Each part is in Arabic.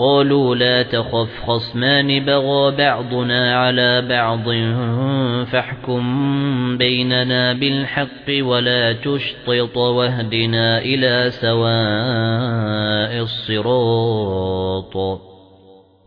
قالوا لا تخف خصمان بغى بعضنا على بعض فاحكم بيننا بالحق ولا تشطط واهدنا إلى سواء الصراط.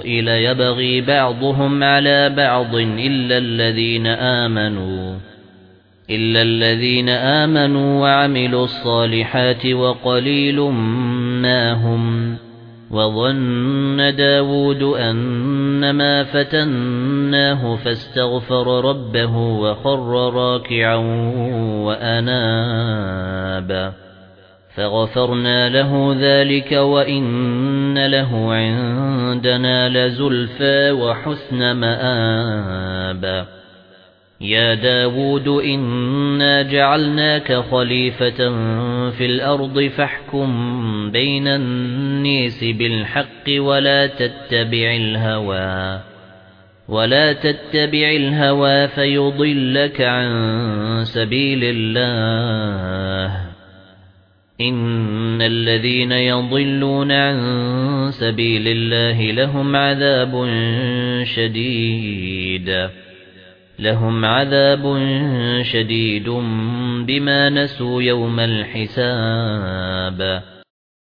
الْخُلَطَاءِ لَيَبْغِي بَعْضُهُمْ عَلَى بَعْضٍ إِلَّا الَّذِينَ آمَنُوا إِلَّا الَّذِينَ آمَنُوا وَعَمِلُوا الصَّالِحَاتِ وَقَلِيلٌ مَا هُمْ وَظَنَّ دَاوُودُ أَنَّمَا فَتَنَّاهُ فَاسْتَغْفَرَ رَبَّهُ وَخَرَّ رَاكِعًا وَأَنَابَ. فغفرنا له ذلك وإن له عندنا لزلفى وحسن مآب يا داود إنا جعلناك خليفة في الأرض فاحكم بين النيس بالحق ولا تتبع الهوى ولا تتبع الهوى فيضلك عن سبيل الله إن الذين يضلون عن سبيل الله لهم عذاب شديد لهم عذاب شديد بما نسوا يوم الحساب